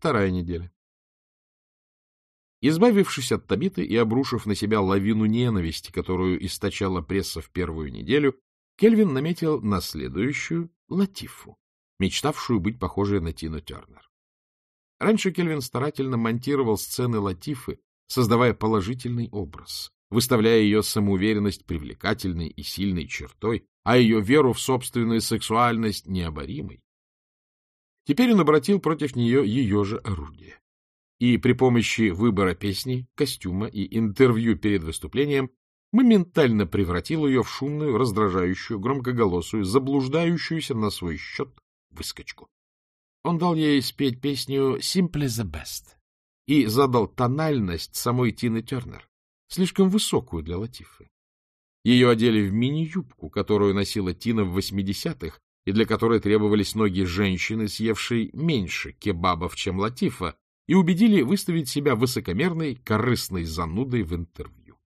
Вторая неделя. Избавившись от Табиты и обрушив на себя лавину ненависти, которую источала пресса в первую неделю, Кельвин наметил на следующую Латифу, мечтавшую быть похожей на Тину Тернер. Раньше Кельвин старательно монтировал сцены Латифы, создавая положительный образ, выставляя ее самоуверенность привлекательной и сильной чертой, а ее веру в собственную сексуальность необоримой. Теперь он обратил против нее ее же орудие. И при помощи выбора песни, костюма и интервью перед выступлением моментально превратил ее в шумную, раздражающую, громкоголосую, заблуждающуюся на свой счет выскочку. Он дал ей спеть песню «Simply the Best» и задал тональность самой Тины Тернер, слишком высокую для Латифы. Ее одели в мини-юбку, которую носила Тина в 80-х, и для которой требовались ноги женщины, съевшей меньше кебабов, чем Латифа, и убедили выставить себя высокомерной, корыстной занудой в интервью.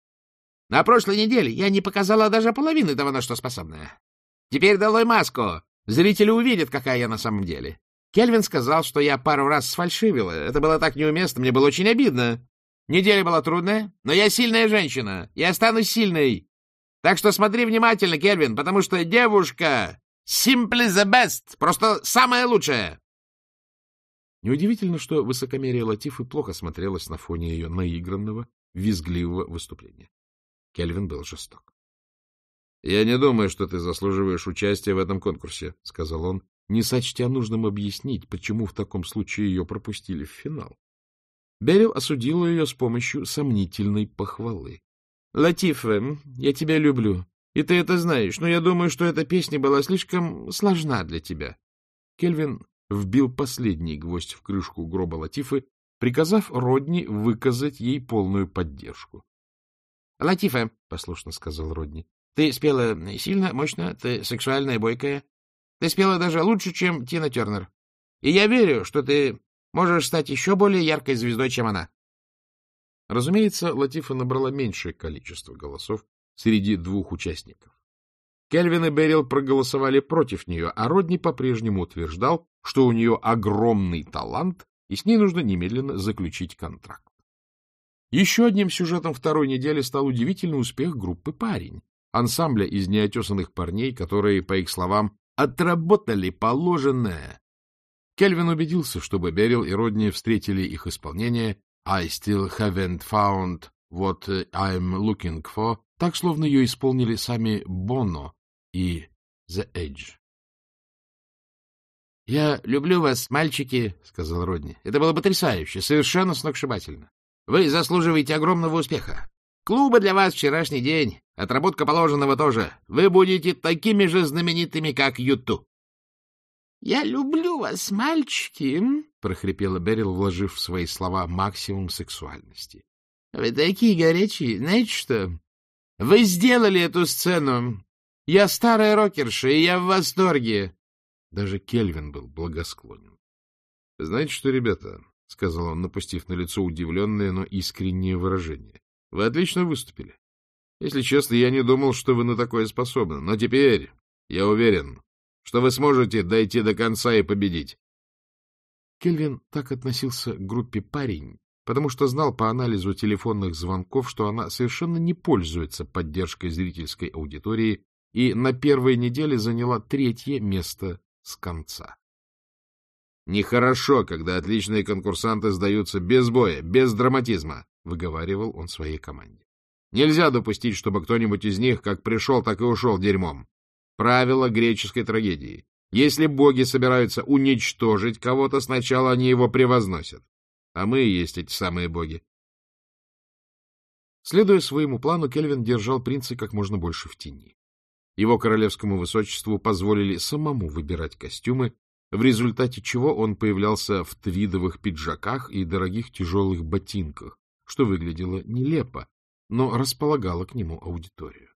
— На прошлой неделе я не показала даже половины того, на что способна. Теперь долой маску. Зрители увидят, какая я на самом деле. Кельвин сказал, что я пару раз сфальшивила. Это было так неуместно, мне было очень обидно. Неделя была трудная, но я сильная женщина. Я останусь сильной. Так что смотри внимательно, Кельвин, потому что девушка simply the best, просто самая лучшая. Неудивительно, что высокомерие Латифы плохо смотрелось на фоне ее наигранного, визгливого выступления. Кельвин был жесток. — Я не думаю, что ты заслуживаешь участия в этом конкурсе, — сказал он, не сочтя нужным объяснить, почему в таком случае ее пропустили в финал. Берил осудил ее с помощью сомнительной похвалы. — Латифа, я тебя люблю, и ты это знаешь, но я думаю, что эта песня была слишком сложна для тебя. Кельвин вбил последний гвоздь в крышку гроба Латифы, приказав Родни выказать ей полную поддержку. — Латифа, — послушно сказал Родни, — ты спела сильно, мощно, ты сексуальная, бойкая. Ты спела даже лучше, чем Тина Тернер. И я верю, что ты можешь стать еще более яркой звездой, чем она. Разумеется, Латифа набрала меньшее количество голосов среди двух участников. Кельвин и Берил проголосовали против нее, а Родни по-прежнему утверждал, что у нее огромный талант, и с ней нужно немедленно заключить контракт. Еще одним сюжетом второй недели стал удивительный успех группы «Парень», ансамбля из неотесанных парней, которые, по их словам, отработали положенное. Кельвин убедился, чтобы Берил и Родни встретили их исполнение «I still haven't found what I'm looking for», так, словно ее исполнили сами Боно и The Edge. — Я люблю вас, мальчики, — сказал Родни. — Это было потрясающе, совершенно сногсшибательно. Вы заслуживаете огромного успеха. Клуба для вас вчерашний день, отработка положенного тоже. Вы будете такими же знаменитыми, как Юту. — Я люблю вас, мальчики, — прохрипела Берил, вложив в свои слова максимум сексуальности. — Вы такие горячие. Знаете что? Вы сделали эту сцену. Я старая рокерша, и я в восторге. Даже Кельвин был благосклонен. — Знаете что, ребята, — сказал он, напустив на лицо удивленное, но искреннее выражение, — вы отлично выступили. Если честно, я не думал, что вы на такое способны, но теперь я уверен, что вы сможете дойти до конца и победить. Кельвин так относился к группе «Парень», потому что знал по анализу телефонных звонков, что она совершенно не пользуется поддержкой зрительской аудитории и на первой неделе заняла третье место с конца. «Нехорошо, когда отличные конкурсанты сдаются без боя, без драматизма», — выговаривал он своей команде. «Нельзя допустить, чтобы кто-нибудь из них как пришел, так и ушел дерьмом. Правило греческой трагедии. Если боги собираются уничтожить кого-то, сначала они его превозносят. А мы и есть эти самые боги. Следуя своему плану, Кельвин держал принца как можно больше в тени. Его королевскому высочеству позволили самому выбирать костюмы, в результате чего он появлялся в твидовых пиджаках и дорогих тяжелых ботинках, что выглядело нелепо, но располагало к нему аудиторию.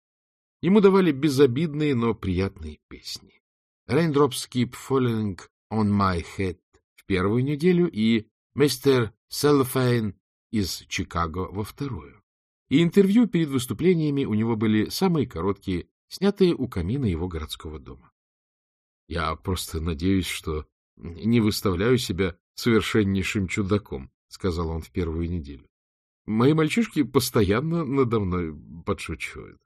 Ему давали безобидные, но приятные песни. Raindrops keep falling on my head в первую неделю и Мистер Селфейн из Чикаго во вторую. И интервью перед выступлениями у него были самые короткие, снятые у камина его городского дома. Я просто надеюсь, что — Не выставляю себя совершеннейшим чудаком, — сказал он в первую неделю. Мои мальчишки постоянно надо мной подшучивают.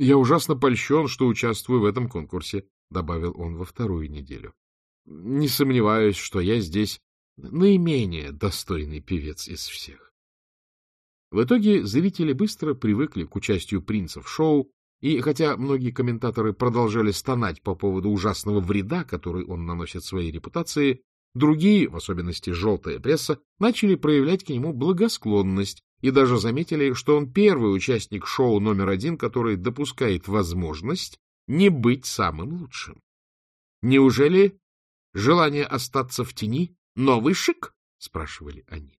Я ужасно польщен, что участвую в этом конкурсе, — добавил он во вторую неделю. Не сомневаюсь, что я здесь наименее достойный певец из всех. В итоге зрители быстро привыкли к участию принца в шоу, и хотя многие комментаторы продолжали стонать по поводу ужасного вреда, который он наносит своей репутации, другие, в особенности желтая пресса, начали проявлять к нему благосклонность и даже заметили, что он первый участник шоу номер один, который допускает возможность не быть самым лучшим. Неужели желание остаться в тени — новый шик? — спрашивали они.